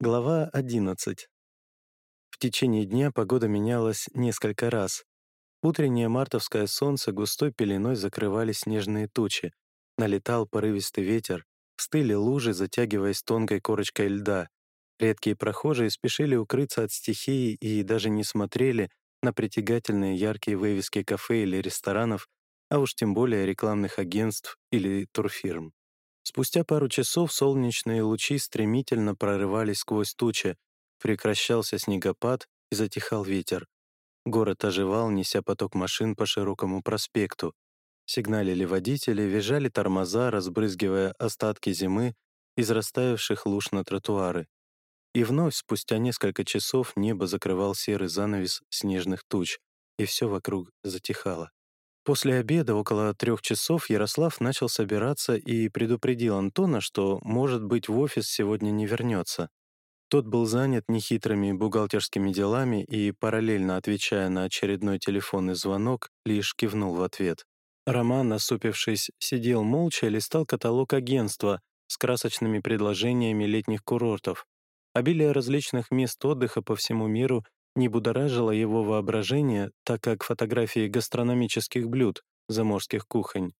Глава 11. В течение дня погода менялась несколько раз. Утреннее мартовское солнце густой пеленой закрывали снежные тучи. Налетал порывистый ветер, стыли лужи, затягиваясь тонкой корочкой льда. Редкие прохожие спешили укрыться от стихии и даже не смотрели на притягательные яркие вывески кафе или ресторанов, а уж тем более рекламных агентств или турфирм. Спустя пару часов солнечные лучи стремительно прорывались сквозь тучи, прекращался снегопад и затихал ветер. Город оживал, неся поток машин по широкому проспекту. Сигналили водители, визжали тормоза, разбрызгивая остатки зимы из растаявших луж на тротуары. И вновь, спустя несколько часов, небо закрывал серый занавес снежных туч, и все вокруг затихало. После обеда, около трех часов, Ярослав начал собираться и предупредил Антона, что, может быть, в офис сегодня не вернется. Тот был занят нехитрыми бухгалтерскими делами и, параллельно отвечая на очередной телефонный звонок, лишь кивнул в ответ. Роман, насупившись, сидел молча и листал каталог агентства с красочными предложениями летних курортов. Обилие различных мест отдыха по всему миру не будоражило его воображение, так как фотографии гастрономических блюд заморских кухонь.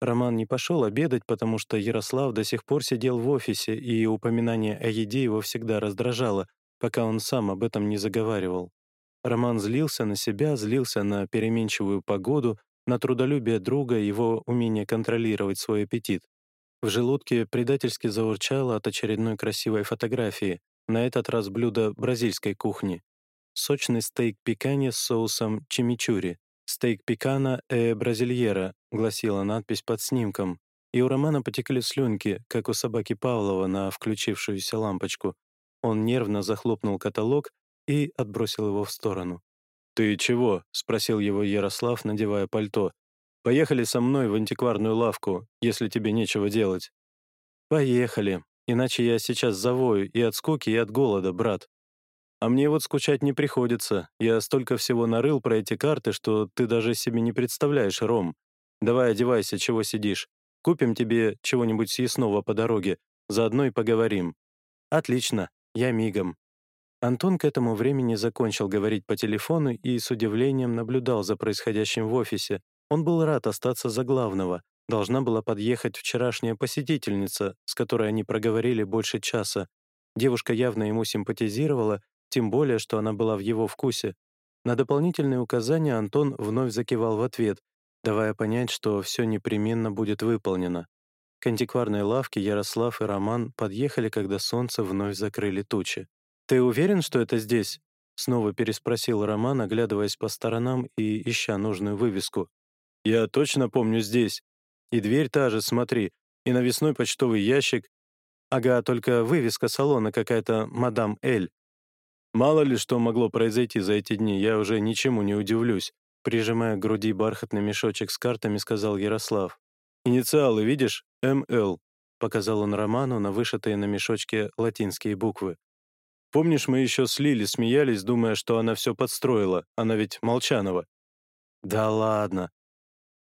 Роман не пошел обедать, потому что Ярослав до сих пор сидел в офисе, и упоминание о еде его всегда раздражало, пока он сам об этом не заговаривал. Роман злился на себя, злился на переменчивую погоду, на трудолюбие друга его умение контролировать свой аппетит. В желудке предательски заурчало от очередной красивой фотографии, на этот раз блюдо бразильской кухни сочный стейк пиканье с соусом чимичури. «Стейк пикана э бразильера», — гласила надпись под снимком, и у Романа потекли слюнки, как у собаки Павлова на включившуюся лампочку. Он нервно захлопнул каталог и отбросил его в сторону. «Ты чего?» — спросил его Ярослав, надевая пальто. «Поехали со мной в антикварную лавку, если тебе нечего делать». «Поехали, иначе я сейчас завою и от скуки, и от голода, брат», а мне вот скучать не приходится. Я столько всего нарыл про эти карты, что ты даже себе не представляешь, Ром. Давай одевайся, чего сидишь. Купим тебе чего-нибудь съестного по дороге. Заодно и поговорим». «Отлично, я мигом». Антон к этому времени закончил говорить по телефону и с удивлением наблюдал за происходящим в офисе. Он был рад остаться за главного. Должна была подъехать вчерашняя посетительница, с которой они проговорили больше часа. Девушка явно ему симпатизировала тем более, что она была в его вкусе. На дополнительные указания Антон вновь закивал в ответ, давая понять, что все непременно будет выполнено. К антикварной лавке Ярослав и Роман подъехали, когда солнце вновь закрыли тучи. «Ты уверен, что это здесь?» Снова переспросил Роман, оглядываясь по сторонам и ища нужную вывеску. «Я точно помню здесь. И дверь та же, смотри, и навесной почтовый ящик. Ага, только вывеска салона какая-то «Мадам Эль». Мало ли что могло произойти за эти дни, я уже ничему не удивлюсь. Прижимая к груди бархатный мешочек с картами, сказал Ярослав. «Инициалы, видишь? МЛ», — показал он Роману на вышитые на мешочке латинские буквы. «Помнишь, мы еще с смеялись, думая, что она все подстроила, она ведь Молчанова?» «Да ладно».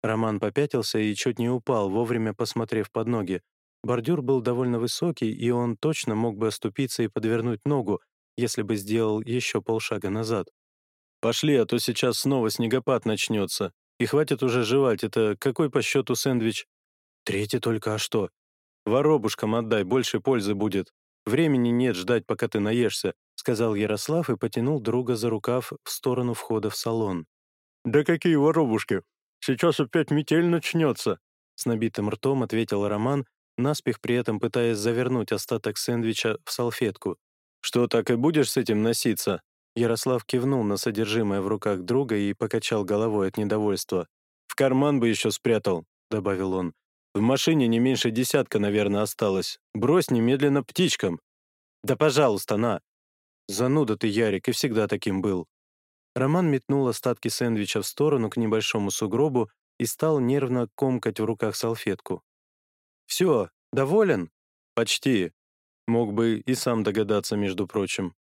Роман попятился и чуть не упал, вовремя посмотрев под ноги. Бордюр был довольно высокий, и он точно мог бы оступиться и подвернуть ногу, если бы сделал еще полшага назад. «Пошли, а то сейчас снова снегопад начнется. И хватит уже жевать, это какой по счету сэндвич?» «Третий только, а что?» «Воробушкам отдай, больше пользы будет. Времени нет ждать, пока ты наешься», сказал Ярослав и потянул друга за рукав в сторону входа в салон. «Да какие воробушки! Сейчас опять метель начнется!» С набитым ртом ответил Роман, наспех при этом пытаясь завернуть остаток сэндвича в салфетку. «Что, так и будешь с этим носиться?» Ярослав кивнул на содержимое в руках друга и покачал головой от недовольства. «В карман бы еще спрятал», — добавил он. «В машине не меньше десятка, наверное, осталось. Брось немедленно птичкам». «Да пожалуйста, на!» «Зануда ты, Ярик, и всегда таким был». Роман метнул остатки сэндвича в сторону к небольшому сугробу и стал нервно комкать в руках салфетку. «Все, доволен?» «Почти. Мог бы и сам догадаться, между прочим.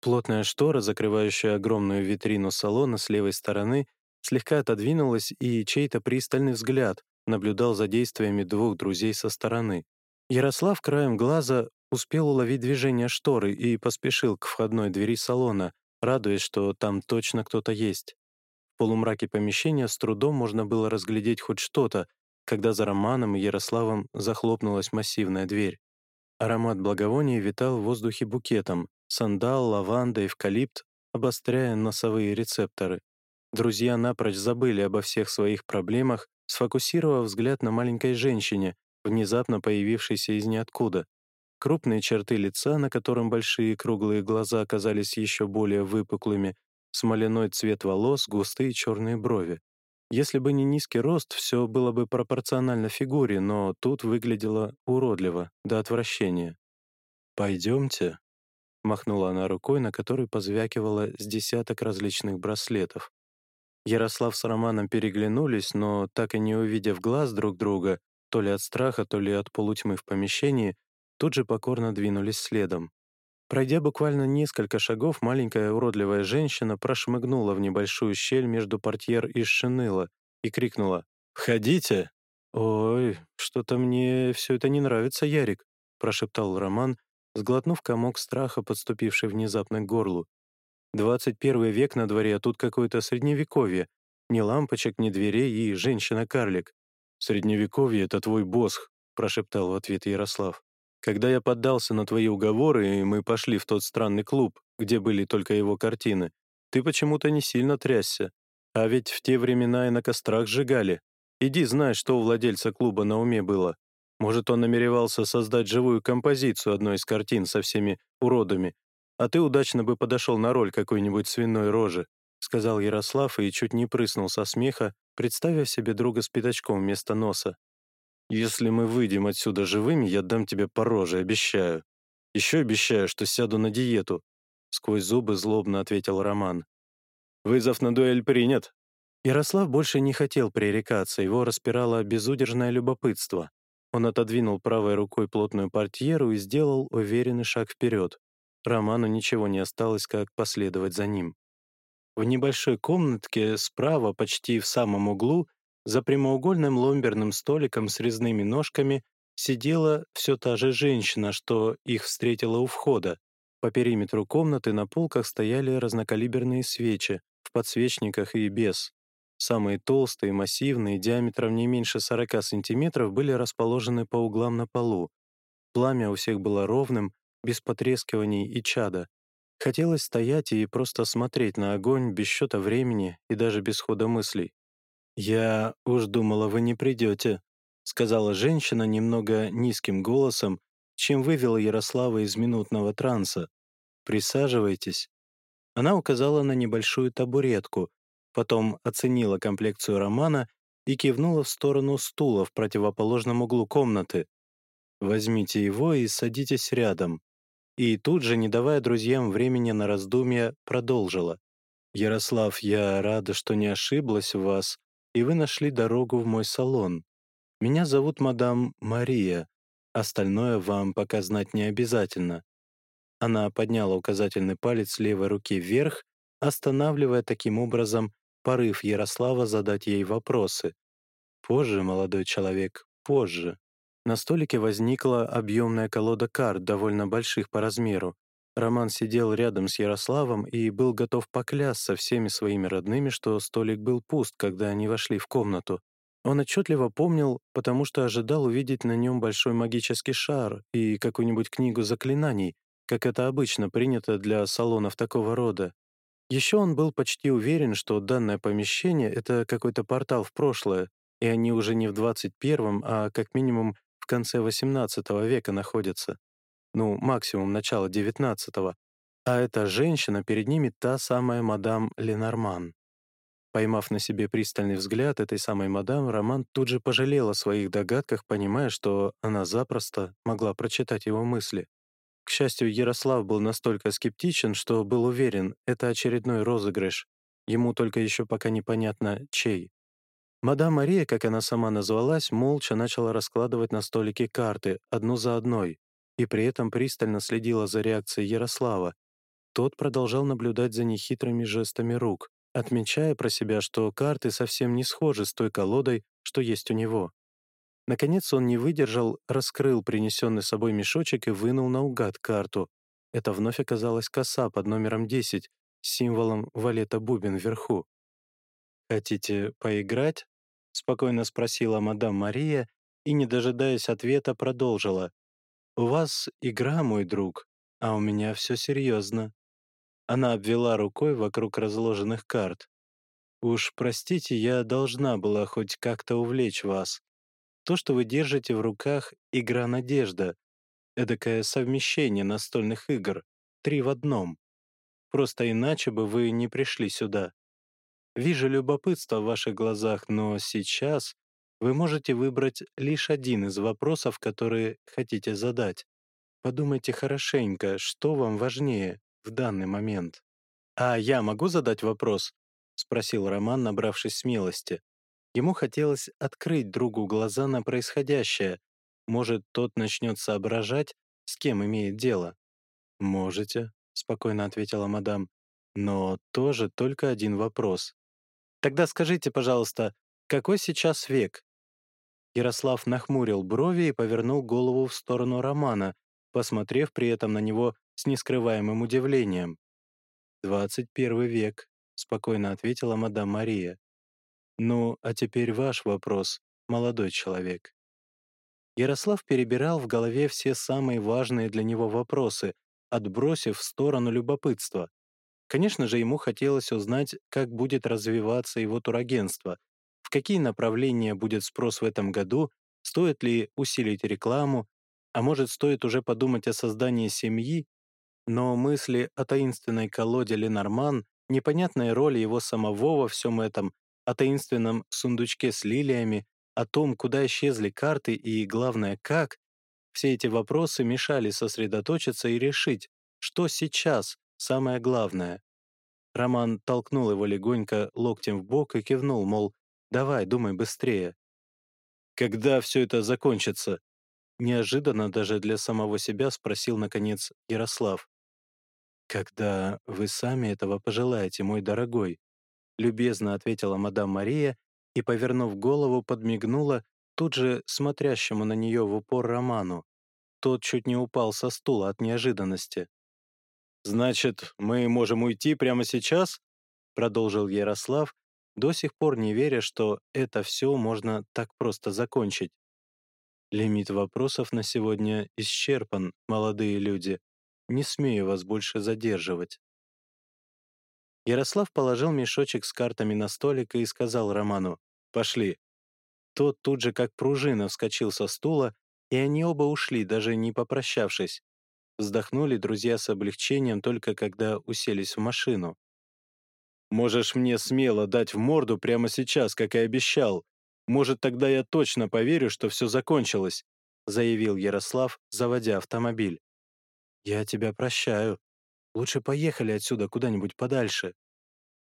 Плотная штора, закрывающая огромную витрину салона с левой стороны, слегка отодвинулась, и чей-то пристальный взгляд наблюдал за действиями двух друзей со стороны. Ярослав краем глаза успел уловить движение шторы и поспешил к входной двери салона, радуясь, что там точно кто-то есть. В полумраке помещения с трудом можно было разглядеть хоть что-то, когда за Романом и Ярославом захлопнулась массивная дверь. Аромат благовония витал в воздухе букетом, сандал, лаванда, эвкалипт, обостряя носовые рецепторы. Друзья напрочь забыли обо всех своих проблемах, сфокусировав взгляд на маленькой женщине, внезапно появившейся из ниоткуда. Крупные черты лица, на котором большие круглые глаза оказались еще более выпуклыми, смоляной цвет волос, густые черные брови. Если бы не низкий рост, все было бы пропорционально фигуре, но тут выглядело уродливо, до отвращения. «Пойдемте», — махнула она рукой, на которой позвякивала с десяток различных браслетов. Ярослав с Романом переглянулись, но, так и не увидев глаз друг друга, то ли от страха, то ли от полутьмы в помещении, тут же покорно двинулись следом. Пройдя буквально несколько шагов, маленькая уродливая женщина прошмыгнула в небольшую щель между портьер и шиныла и крикнула «Входите!» «Ой, что-то мне все это не нравится, Ярик», прошептал Роман, сглотнув комок страха, подступивший внезапно к горлу. «Двадцать первый век на дворе, а тут какое-то средневековье. Ни лампочек, ни дверей и женщина-карлик». «Средневековье — это твой босх», прошептал в ответ Ярослав. Когда я поддался на твои уговоры, и мы пошли в тот странный клуб, где были только его картины, ты почему-то не сильно трясся. А ведь в те времена и на кострах сжигали. Иди знай, что у владельца клуба на уме было. Может, он намеревался создать живую композицию одной из картин со всеми уродами, а ты удачно бы подошел на роль какой-нибудь свиной рожи», сказал Ярослав и чуть не прыснул со смеха, представив себе друга с пятачком вместо носа. Если мы выйдем отсюда живыми, я дам тебе по роже, обещаю. Еще обещаю, что сяду на диету», — сквозь зубы злобно ответил Роман. «Вызов на дуэль принят». Ярослав больше не хотел пререкаться, его распирало безудержное любопытство. Он отодвинул правой рукой плотную портьеру и сделал уверенный шаг вперед. Роману ничего не осталось, как последовать за ним. В небольшой комнатке справа, почти в самом углу, за прямоугольным ломберным столиком с резными ножками сидела все та же женщина, что их встретила у входа. По периметру комнаты на полках стояли разнокалиберные свечи, в подсвечниках и без. Самые толстые, массивные, диаметром не меньше 40 сантиметров, были расположены по углам на полу. Пламя у всех было ровным, без потрескиваний и чада. Хотелось стоять и просто смотреть на огонь без счета времени и даже без хода мыслей. «Я уж думала, вы не придете», — сказала женщина немного низким голосом, чем вывела Ярослава из минутного транса. «Присаживайтесь». Она указала на небольшую табуретку, потом оценила комплекцию романа и кивнула в сторону стула в противоположном углу комнаты. «Возьмите его и садитесь рядом». И тут же, не давая друзьям времени на раздумья, продолжила. «Ярослав, я рада, что не ошиблась в вас и вы нашли дорогу в мой салон. Меня зовут мадам Мария, остальное вам пока знать не обязательно». Она подняла указательный палец левой руки вверх, останавливая таким образом порыв Ярослава задать ей вопросы. «Позже, молодой человек, позже». На столике возникла объемная колода карт, довольно больших по размеру. Роман сидел рядом с Ярославом и был готов поклясться всеми своими родными, что столик был пуст, когда они вошли в комнату. Он отчетливо помнил, потому что ожидал увидеть на нем большой магический шар и какую-нибудь книгу заклинаний, как это обычно принято для салонов такого рода. Еще он был почти уверен, что данное помещение — это какой-то портал в прошлое, и они уже не в 21-м, а как минимум в конце XVIII века находятся ну, максимум начала XIX, а эта женщина перед ними та самая мадам Ленорман. Поймав на себе пристальный взгляд этой самой мадам, Роман тут же пожалел о своих догадках, понимая, что она запросто могла прочитать его мысли. К счастью, Ярослав был настолько скептичен, что был уверен, это очередной розыгрыш. Ему только еще пока непонятно, чей. Мадам Мария, как она сама назвалась, молча начала раскладывать на столике карты, одну за одной и при этом пристально следила за реакцией Ярослава. Тот продолжал наблюдать за нехитрыми жестами рук, отмечая про себя, что карты совсем не схожи с той колодой, что есть у него. Наконец он не выдержал, раскрыл принесенный с собой мешочек и вынул наугад карту. Это вновь оказалась коса под номером 10 с символом валета бубен вверху. «Хотите поиграть?» — спокойно спросила мадам Мария и, не дожидаясь ответа, продолжила. «У вас игра, мой друг, а у меня все серьезно». Она обвела рукой вокруг разложенных карт. «Уж простите, я должна была хоть как-то увлечь вас. То, что вы держите в руках — игра «Надежда», эдакое совмещение настольных игр, три в одном. Просто иначе бы вы не пришли сюда. Вижу любопытство в ваших глазах, но сейчас вы можете выбрать лишь один из вопросов, которые хотите задать. Подумайте хорошенько, что вам важнее в данный момент. «А я могу задать вопрос?» — спросил Роман, набравшись смелости. Ему хотелось открыть другу глаза на происходящее. Может, тот начнет соображать, с кем имеет дело. «Можете», — спокойно ответила мадам. «Но тоже только один вопрос. Тогда скажите, пожалуйста, какой сейчас век?» Ярослав нахмурил брови и повернул голову в сторону Романа, посмотрев при этом на него с нескрываемым удивлением. «Двадцать первый век», — спокойно ответила мадам Мария. «Ну, а теперь ваш вопрос, молодой человек». Ярослав перебирал в голове все самые важные для него вопросы, отбросив в сторону любопытства. Конечно же, ему хотелось узнать, как будет развиваться его турагентство, в какие направления будет спрос в этом году, стоит ли усилить рекламу, а может, стоит уже подумать о создании семьи, но мысли о таинственной колоде Ленорман, непонятной роли его самого во всем этом, о таинственном сундучке с лилиями, о том, куда исчезли карты и, главное, как, все эти вопросы мешали сосредоточиться и решить, что сейчас самое главное. Роман толкнул его легонько локтем в бок и кивнул, мол, «давай, думай быстрее». «Когда все это закончится?» Неожиданно даже для самого себя спросил, наконец, Ярослав. «Когда вы сами этого пожелаете, мой дорогой», любезно ответила мадам Мария и, повернув голову, подмигнула тут же смотрящему на нее в упор Роману. Тот чуть не упал со стула от неожиданности. «Значит, мы можем уйти прямо сейчас?» продолжил Ярослав, до сих пор не веря, что это все можно так просто закончить. Лимит вопросов на сегодня исчерпан, молодые люди. Не смею вас больше задерживать. Ярослав положил мешочек с картами на столик и сказал Роману «Пошли». Тот тут же как пружина вскочил со стула, и они оба ушли, даже не попрощавшись. Вздохнули друзья с облегчением только когда уселись в машину. «Можешь мне смело дать в морду прямо сейчас, как и обещал. Может, тогда я точно поверю, что все закончилось», заявил Ярослав, заводя автомобиль. «Я тебя прощаю. Лучше поехали отсюда куда-нибудь подальше».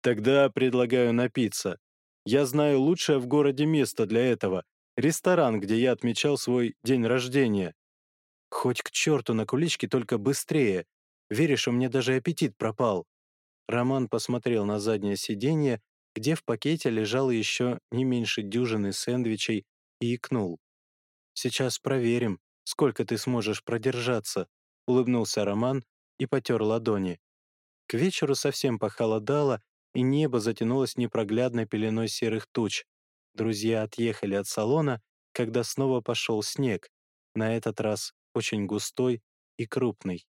«Тогда предлагаю напиться. Я знаю лучшее в городе место для этого. Ресторан, где я отмечал свой день рождения». «Хоть к черту на куличке, только быстрее. Веришь, у меня даже аппетит пропал». Роман посмотрел на заднее сиденье, где в пакете лежало еще не меньше дюжины сэндвичей, и икнул. «Сейчас проверим, сколько ты сможешь продержаться», — улыбнулся Роман и потер ладони. К вечеру совсем похолодало, и небо затянулось непроглядной пеленой серых туч. Друзья отъехали от салона, когда снова пошел снег, на этот раз очень густой и крупный.